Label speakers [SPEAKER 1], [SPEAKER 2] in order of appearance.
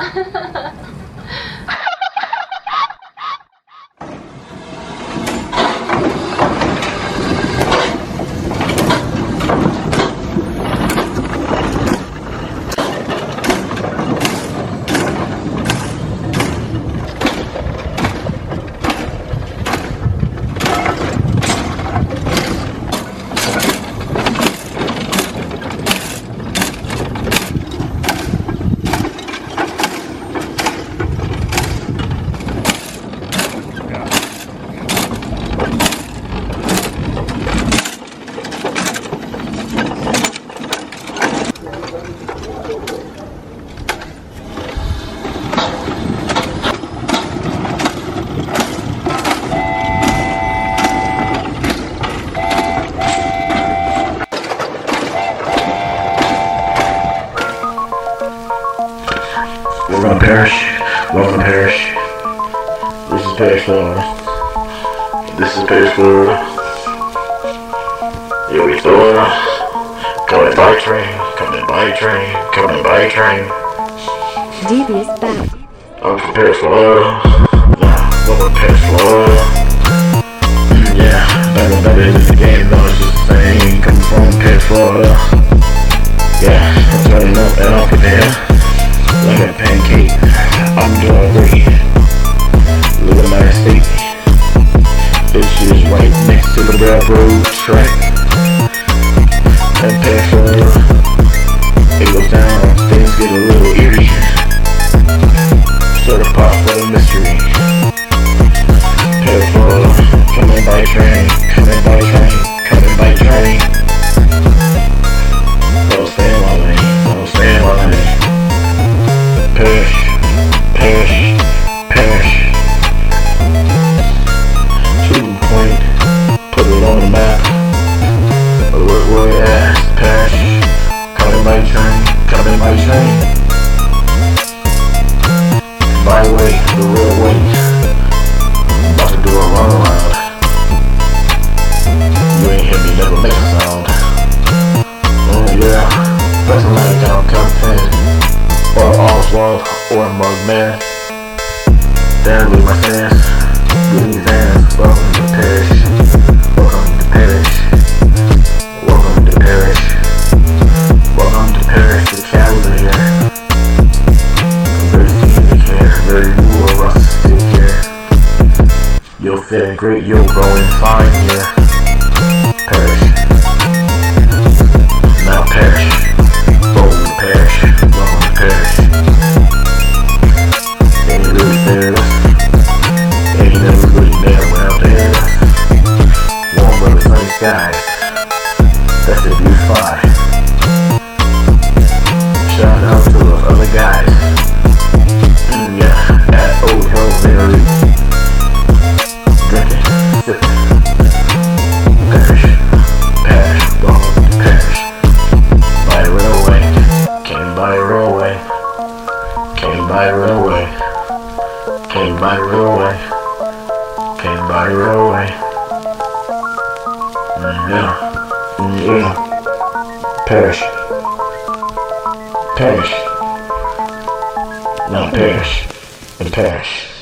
[SPEAKER 1] ハハハハ。Parish. Welcome to Parish. This is Parish, Florida. This is Parish, Florida. Yeah, we Florida. Coming by train. Coming by train. Coming by train.
[SPEAKER 2] Devious back.
[SPEAKER 1] I'm from Paris, Florida. Yeah, welcome to Paris, Florida. Yeah, back in back in the game, though, it's just the same. Coming from Paris, Florida. I'm doing great. Look at my. Bitch is right next to the railroad track. Coming by. Byway, the real way. About to do a run around. You ain't hear me never make a sound. Oh yeah, pressing like down Captain. Or Oswald, or Mugman. There with my fans. Good fans, welcome to Parish. Feeling great, you're going fine here. Perish. Now perish. Bold perish. Welcome perish. Ain't really fair. Ain't never really there without there. Warm weather, sunny skies. That's the view fine. By railway. Came by railway. Yeah, mm, yeah. Perish. Perish. Not perish, And perish.